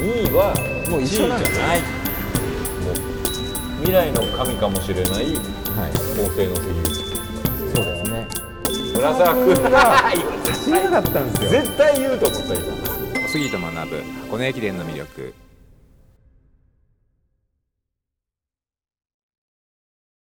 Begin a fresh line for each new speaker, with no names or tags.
2位は
もう一緒なんです
ない。もう未来の神かもしれない
はい。
の廷のセリ
そうだよね。
村沢君が。
知らなかったんですよ。
絶対言うと思った今。
杉と学ぶ箱根駅伝の魅力。